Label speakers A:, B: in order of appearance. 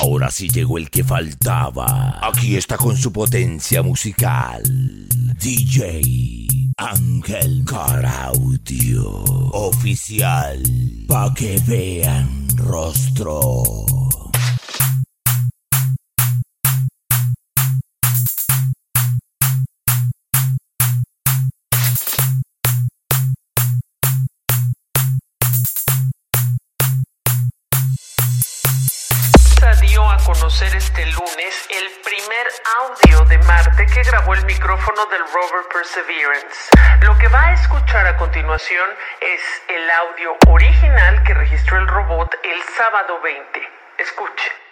A: Ahora sí llegó el que faltaba. Aquí está con su potencia musical. DJ Ángel Caraudio. Oficial. Pa' que vean rostro.
B: A conocer este lunes el primer audio de Marte que grabó el micrófono del rover Perseverance. Lo que va a escuchar a continuación es el audio original que registró el robot el sábado 20. Escuche.